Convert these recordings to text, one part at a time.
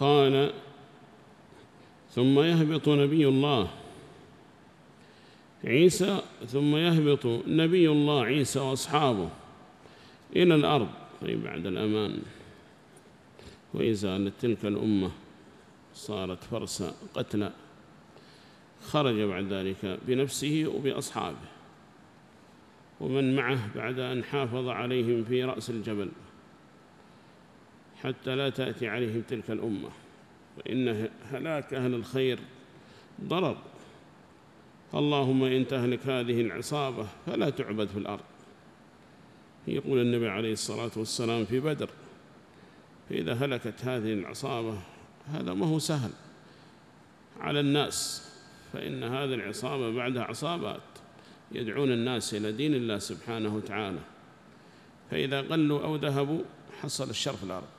قال ثم يهبط نبي الله. عيسى ثم يهبط نبي الله عيسى وأصحابه إلى الأرض أي بعد الأمان. وإزالة تلك الأمة صارت فرسا قتلى خرج بعد ذلك بنفسه وبأصحابه. ومن معه بعد أن حافظ عليهم في رأس الجبل. حتى لا تأتي عليهم تلك الأمة. فإن هلاك أهل الخير ضرر. اللهم إن تهلك هذه العصابة فلا تعبد في الأرض. يقول النبي عليه الصلاة والسلام في بدر فإذا هلكت هذه العصابة هذا ما هو سهل على الناس. فإن هذه العصابة بعدها عصابات يدعون الناس إلى دين الله سبحانه وتعالى. فإذا قلوا أو ذهبوا حصل الشر في الأرض.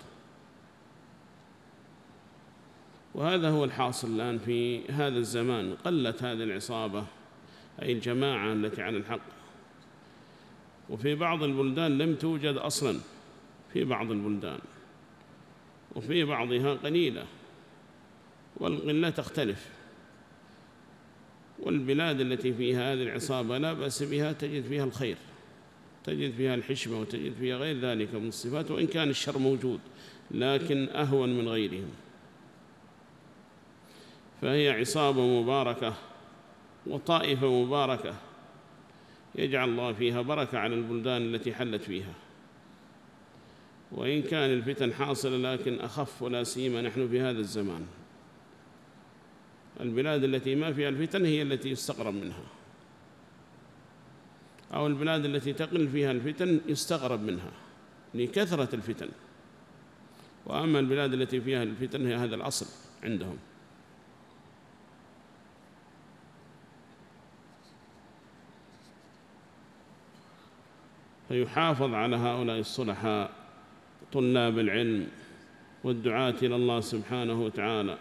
وهذا هو الحاصل الآن في هذا الزمان قلت هذه العصابة أي الجماعة التي على الحق. وفي بعض البلدان لم توجد أصلا في بعض البلدان وفي بعضها قليلة والقلة تختلف. والبلاد التي فيها هذه العصابة لا بأس بها تجد فيها الخير تجد فيها الحشمة وتجد فيها غير ذلك من الصفات وإن كان الشر موجود لكن أهون من غيرهم. فهي عصابة مباركة وطائفة مباركة يجعل الله فيها بركة على البلدان التي حلت فيها. وإن كان الفتن حاصلة لكن أخف ولا سيما نحن في هذا الزمان. البلاد التي ما فيها الفتن هي التي يستغرب منها. أو البلاد التي تقل فيها الفتن يستغرب منها لكثرة الفتن. وأما البلاد التي فيها الفتن هي هذا الأصل عندهم. فيحافظ على هؤلاء الصلحاء طلاب العلم والدعاة إلى الله سبحانه وتعالى.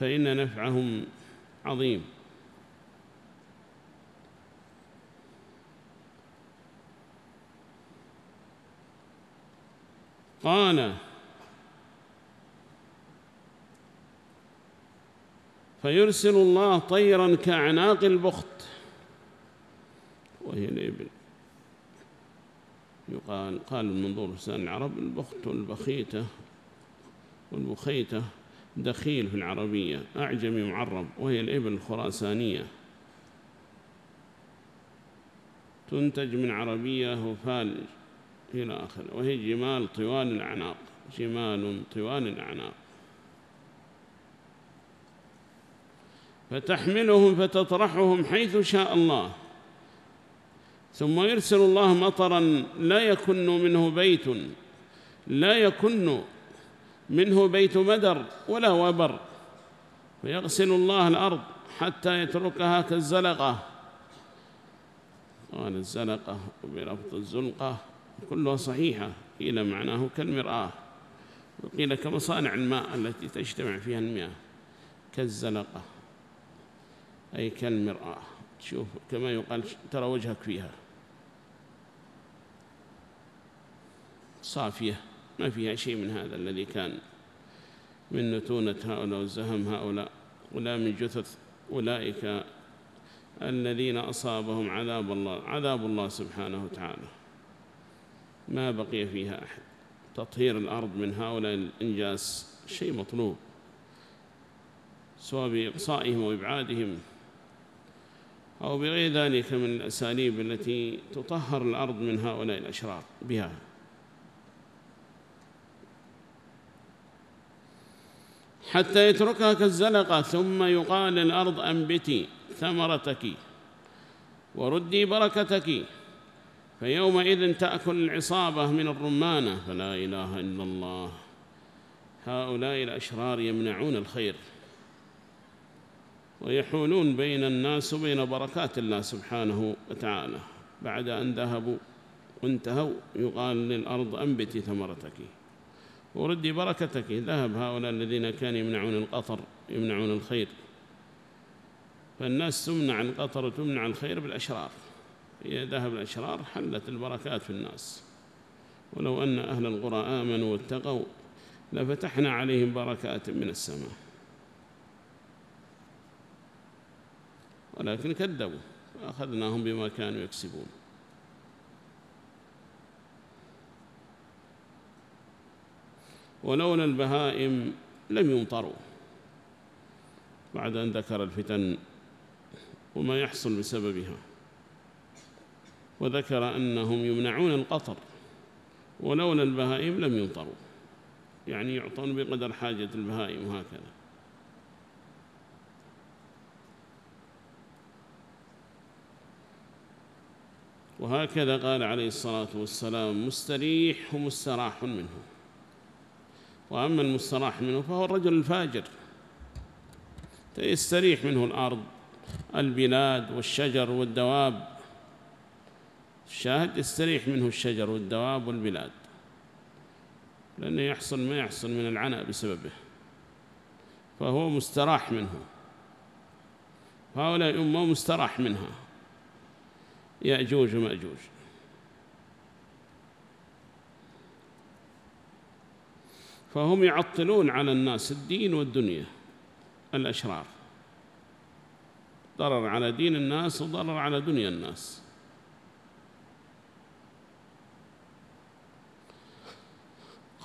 فإن نفعهم عظيم. قال فيرسل الله طيرا كأعناق البخت. وهي الإبل. يقال قال المنظور لسان العرب البخت والبخيتة والبخيتة دخيل في العربية أعجمي معرب وهي الإبل الخراسانية. تنتج من عربية وفال إلى آخر وهي جمال طوال الأعناق جمال طوال الأعناق. فتحملهم فتطرحهم حيث شاء الله. ثم يرسل الله مطرا لا يكن منه بيت لا يكن منه بيت مدر ولا وبر فيغسل الله الأرض حتى يتركها كالزلقة. قال الزلقة وبرفض الزلقة كلها صحيحة قيل معناه كالمرآة وقيل كمصانع الماء التي تجتمع فيها المياه كالزلقة أي كالمرآة. تشوف كما يقال ترى وجهك فيها. صافية ما فيها شيء من هذا الذي كان من نتونة هؤلاء وزهم هؤلاء ولا من جثث أولئك الذين أصابهم عذاب الله عذاب الله سبحانه وتعالى. ما بقي فيها أحد. تطهير الأرض من هؤلاء الإنجاس شيء مطلوب. سواء بإقصائهم وإبعادهم أو بغير ذلك من الأساليب التي تطهر الأرض من هؤلاء الأشرار بها. حتى يتركها كالزلقة ثم يقال للأرض أنبتي ثمرتك وردي بركتك. فيومئذ تأكل العصابة من الرمانة. فلا إله إلا الله. هؤلاء الأشرار يمنعون الخير ويحولون بين الناس وبين بركات الله سبحانه وتعالى. بعد أن ذهبوا وانتهوا يقال للأرض أنبتي ثمرتك. وردي بركتك ذهب هؤلاء الذين كانوا يمنعون القطر يمنعون الخير. فالناس تمنع القطر وتمنع الخير بالأشرار. إذا ذهب الأشرار حلت البركات في الناس. ولو أن أهل القرى آمنوا واتقوا لفتحنا عليهم بركات من السماء. ولكن كذبوا فأخذناهم بما كانوا يكسبون. ولولا البهائم لم يمطروا. بعد أن ذكر الفتن وما يحصل بسببها. وذكر أنهم يمنعون القطر ولولا البهائم لم يمطروا. يعني يعطون بقدر حاجة البهائم وهكذا. وهكذا قال عليه الصلاة والسلام مستريح ومستراح منه. وأما المستراح منه فهو الرجل الفاجر. يستريح منه الأرض البلاد والشجر والدواب. الشاهد يستريح منه الشجر والدواب والبلاد. لأنه يحصل ما يحصل من العناء بسببه. فهو مستراح منه. فهؤلاء أمة مستراح منها. يأجوج ومأجوج. فهم يعطلون على الناس الدين والدنيا الأشرار. ضرر على دين الناس وضرر على دنيا الناس.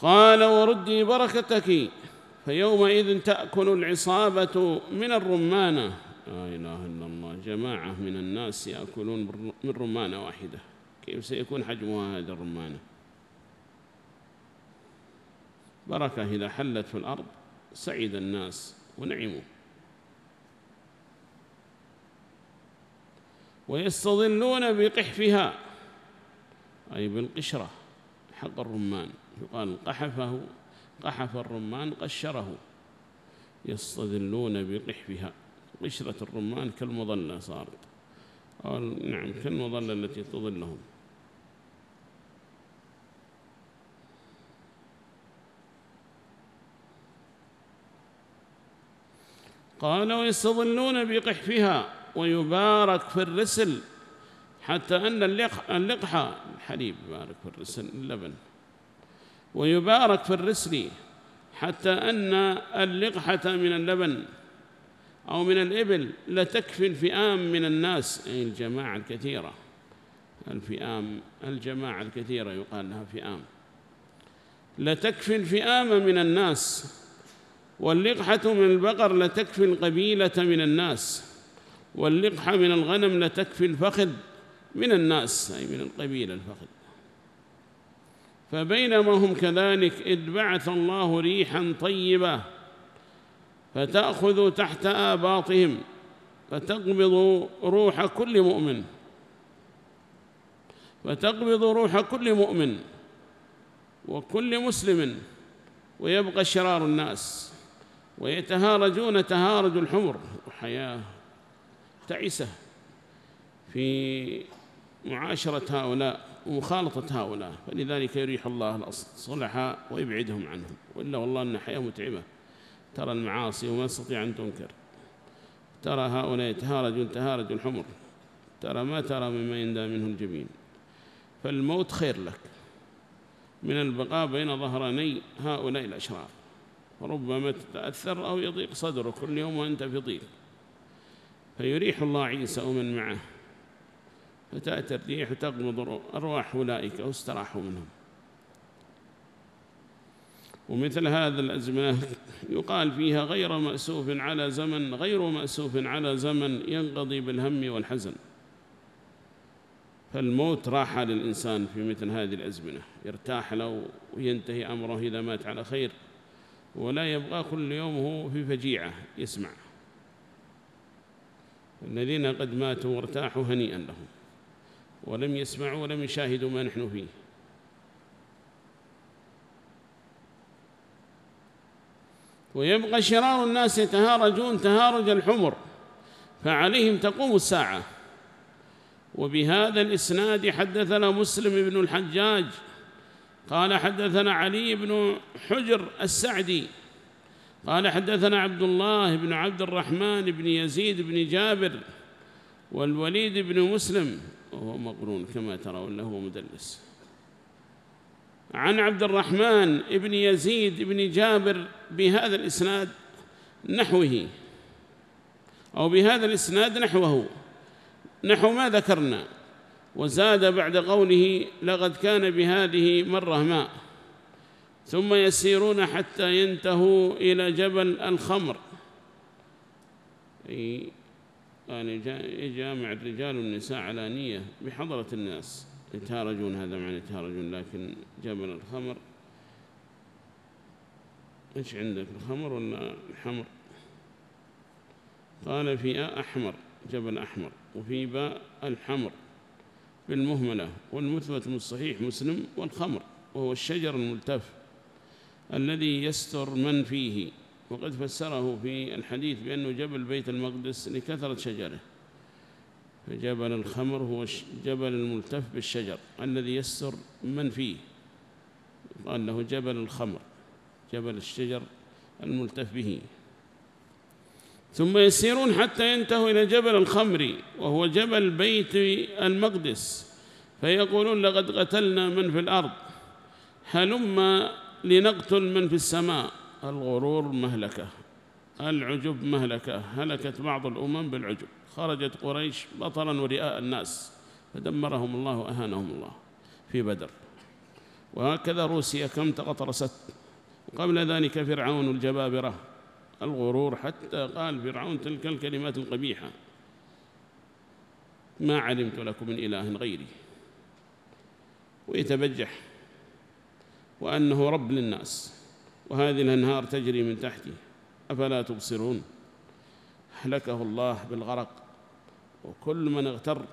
قال وردي بركتك فيومئذ تأكل العصابة من الرمانة. لا إله إلا الله جماعة من الناس يأكلون من رمانة واحدة. كيف سيكون حجمها هذه الرمانة؟ بركة إذا حلت في الأرض سعيد الناس ونعموا. ويستظلون بقحفها أي بالقشرة حق الرمان. يقال قحفه قحف الرمان قشره. يستظلون بقحفها. قشرة الرمان كالمظلة صارت. نعم كالمظلة التي تظلهم. قال ويستظلون بقحفها ويبارك في الرسل حتى أن اللقحة الحليب يبارك في الرسل اللبن. ويبارك في الرسل حتى أن اللقحة من اللبن أو من الإبل لتكفي الفئام من الناس. أي الجماعة الكثيرة الفئام الجماعة الكثيرة يقال لها فئام. لتكفي الفئام من الناس. واللقحة من البقر لتكفي القبيلة من الناس واللقحة من الغنم لتكفي الفخذ من الناس أي من القبيلة الفخذ. فبينما هم كذلك إذ بعث الله ريحا طيبة فتأخذ تحت آباطهم فتقبض روح كل مؤمن فتقبض روح كل مؤمن وكل مسلم ويبقى شرار الناس. ويتهارجون تهارج الحمر. وحياة تعسة في معاشرة هؤلاء ومخالطة هؤلاء. فلذلك يريح الله الصلحاء ويبعدهم عنهم. وإلا والله أن حياة متعبة. ترى المعاصي وما تستطيع أن تنكر. ترى هؤلاء يتهارجون تهارج الحمر. ترى ما ترى مما يندى منه الجبين. فالموت خير لك. من البقاء بين ظهراني هؤلاء الأشرار. فربما تتأثر أو يضيق صدرك كل يوم وأنت في ضيق. فيريح الله عيسى ومن معه فتأتي الريح تقبض أرواح أولئك واستراحوا منهم. ومثل هذا الأزمنة يقال فيها غير مأسوف على زمن غير مأسوف على زمن ينقضي بالهم والحزن. فالموت راحة للإنسان في مثل هذه الأزمنة يرتاح له وينتهي أمره إذا مات على خير. ولا يبقى كل يوم هو في فجيعة يسمع. الذين قد ماتوا وارتاحوا هنيئا لهم ولم يسمعوا ولم يشاهدوا ما نحن فيه. ويبقى شرار الناس يتهارجون تهارج الحمر فعليهم تقوم الساعة. وبهذا الإسناد حدثنا مسلم بن الحجاج قال حدثنا علي بن حجر السعدي قال حدثنا عبد الله بن عبد الرحمن بن يزيد بن جابر والوليد بن مسلم وهو مقرون كما ترون له مدلس. عن عبد الرحمن بن يزيد بن جابر بهذا الإسناد نحوه أو بهذا الإسناد نحوه. نحو ما ذكرنا؟ وزاد بعد قوله لقد كان بهذه مرة ماء ثم يسيرون حتى ينتهوا إلى جبل الخمر. أي يعني يجامع الرجال والنساء على نية بحضرة الناس. يتهارجون هذا معنى يتهارجون لكن جبل الخمر. إيش عندك الخمر ولا الحمر؟ قال في أحمر جبل أحمر وفي باء الحمر. بالمهملة والمثبت من الصحيح مسلم والخمر وهو الشجر الملتف الذي يستر من فيه. وقد فسره في الحديث بأنه جبل بيت المقدس لكثرة شجره. فجبل الخمر هو جبل الملتف بالشجر الذي يستر من فيه. قال له جبل الخمر جبل الشجر الملتف به. ثم يسيرون حتى ينتهوا إلى جبل الخمر وهو جبل بيت المقدس. فيقولون لقد قتلنا من في الأرض. هلما لنقتل من في السماء. الغرور مهلكة. العجب مهلكة. هلكت بعض الأمم بالعجب. خرجت قريش بطرا ورئاء الناس. فدمرهم الله وأهانهم الله في بدر. وهكذا روسيا كم تغطرست قبل ذلك فرعون الجبابرة. الغرور حتى قال فرعون تلك الكلمات القبيحة. ما علمت لكم من إله غيري. ويتبجح وأنه رب للناس. وهذه الأنهار تجري من تحته أفلا تبصرون؟ أهلكه الله بالغرق. وكل من اغتر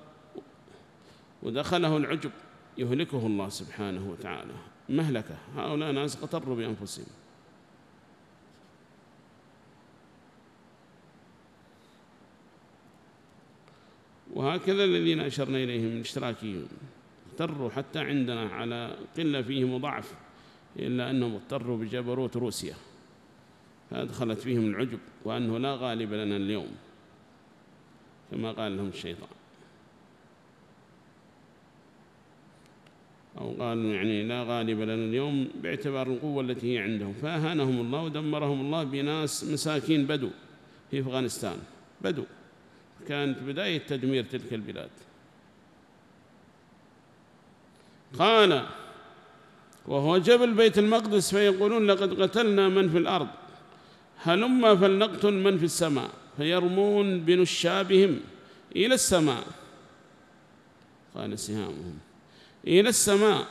ودخله العجب يهلكه الله سبحانه وتعالى. مهلكة هؤلاء ناس اغتروا بأنفسهم. وهكذا الذين أشرنا إليهم من اغتروا حتى عندنا على قلة فيهم وضعف إلا أنهم اضطروا بجبروت روسيا. فأدخلت فيهم العجب وأنه لا غالب لنا اليوم كما قال لهم الشيطان. أو قالوا يعني لا غالب لنا اليوم باعتبار القوة التي هي عندهم. فأهانهم الله ودمرهم الله بناس مساكين بدو في أفغانستان. بدو. كانت بداية تدمير تلك البلاد. قال وهو جبل بيت المقدس فيقولون لقد قتلنا من في الأرض. هلما فلنقتل من في السماء فيرمون بنشابهم إلى السماء. قال سهامهم إلى السماء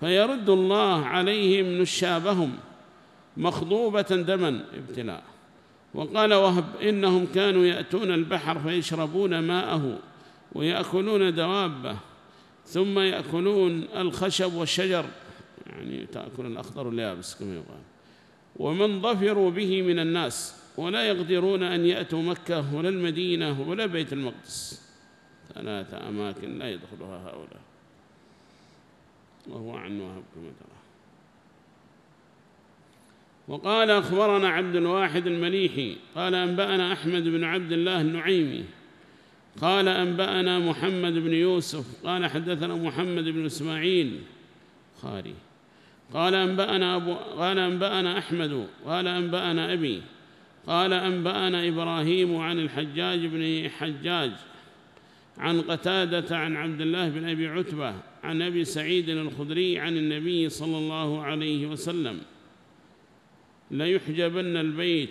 فيرد الله عليهم نشابهم مخضوبة دما ابتلاء. وقال وهب إنهم كانوا يأتون البحر فيشربون ماءه ويأكلون دوابه ثم يأكلون الخشب والشجر. يعني تأكل الأخضر واليابس كما يقال ومن ظفروا به من الناس ولا يقدرون أن يأتوا مكة ولا المدينة ولا بيت المقدس. ثلاثة أماكن لا يدخلها هؤلاء. وهو عن وهب كما ترى. وقال أخبرنا عبد الواحد المليحي قال أنبأنا أحمد بن عبد الله النعيمي قال أنبأنا محمد بن يوسف قال حدثنا محمد بن إسماعيل خاري قال أنبأنا, أبو قال أنبأنا أحمد قال أنبأنا أبي قال أنبأنا إبراهيم عن الحجاج بن حجاج عن قتادة عن عبد الله بن أبي عتبة عن أبي سعيد الخدري عن النبي صلى الله عليه وسلم. ليحجبن البيت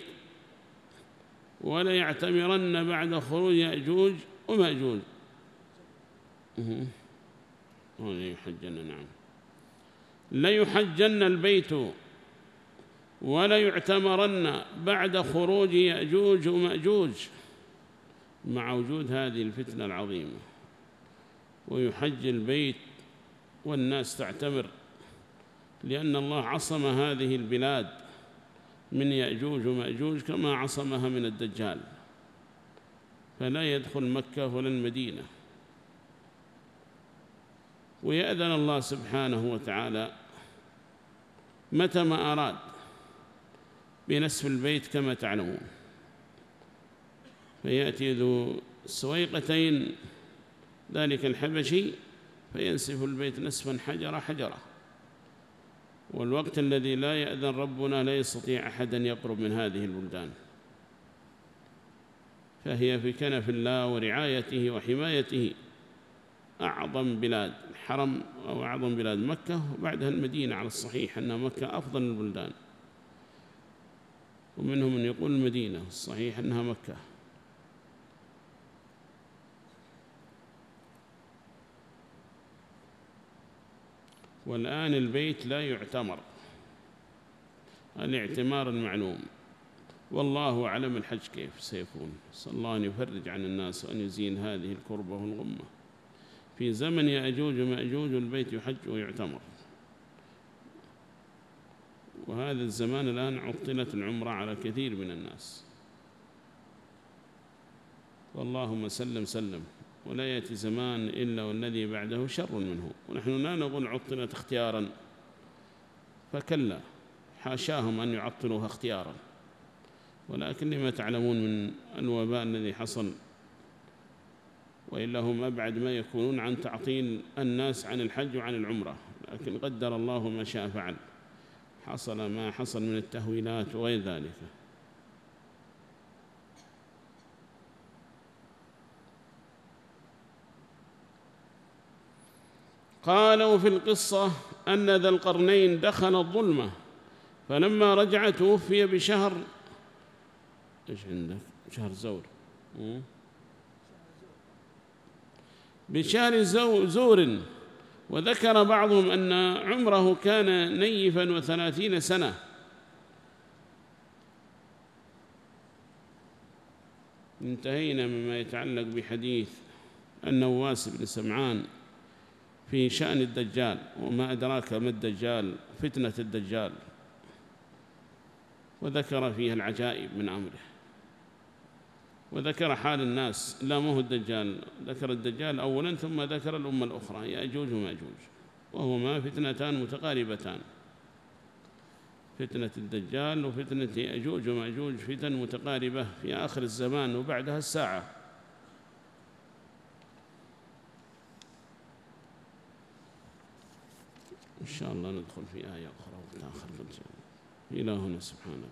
ولا يعتمرن بعد خروج يأجوج ومأجوج. هنا يحجن نعم. ليحجن البيت ولا يعتمرن بعد خروج يأجوج ومأجوج مع وجود هذه الفتنة العظيمة. ويحج البيت والناس تعتمر لأن الله عصم هذه البلاد. من يأجوج ومأجوج كما عصمها من الدجال فلا يدخل مكة ولا المدينة. ويأذن الله سبحانه وتعالى متى ما أراد بنسف البيت كما تعلمون. فيأتي ذو سويقتين ذلك الحبشي فينسف البيت نسفا حجرة حجرة. والوقت الذي لا يأذن ربنا لا يستطيع أحد أن يقرب من هذه البلدان. فهي في كنف الله ورعايته وحمايته. أعظم بلاد الحرم أو أعظم بلاد مكة وبعدها المدينة على الصحيح أن مكة أفضل البلدان. ومنهم من يقول المدينة الصحيح أنها مكة. والآن البيت لا يعتمر. الاعتمار المعلوم. والله أعلم الحج كيف سيكون. صلى الله أن يفرج عن الناس وأن يزين هذه الكربة والغمة. في زمن يأجوج ومأجوج البيت يحج ويعتمر. وهذا الزمان الآن عطلت العمرة على كثير من الناس. واللهم سلم سلم. ولا يأتي زمان إلا والذي بعده شر منه. ونحن لا نقول عطلت اختيارا. فكلا حاشاهم أن يعطلوها اختيارا. ولكن لما تعلمون من الوباء الذي حصل وإلا هم أبعد ما يكونون عن تعطيل الناس عن الحج وعن العمرة. لكن قدر الله ما شاء فعل. حصل ما حصل من التهويلات وغير ذلك. قالوا في القصة أن ذا القرنين دخل الظلمة فلما رجع توفي بشهر إيش عندك؟ شهر زور. بشهر زور. وذكر بعضهم أن عمره كان نيفا وثلاثين سنة. انتهينا مما يتعلق بحديث النواس بن سمعان. في شأن الدجال وما أدراك ما الدجال فتنة الدجال. وذكر فيها العجائب من أمره. وذكر حال الناس لا مو الدجال. ذكر الدجال أولا ثم ذكر الأمة الأخرى. يأجوج ومأجوج وهما فتنتان متقاربتان. فتنة الدجال وفتنة يأجوج ومأجوج فتن متقاربة في آخر الزمان وبعدها الساعة. إن شاء الله ندخل في آية أخرى وتآخر إلهنا سبحانه.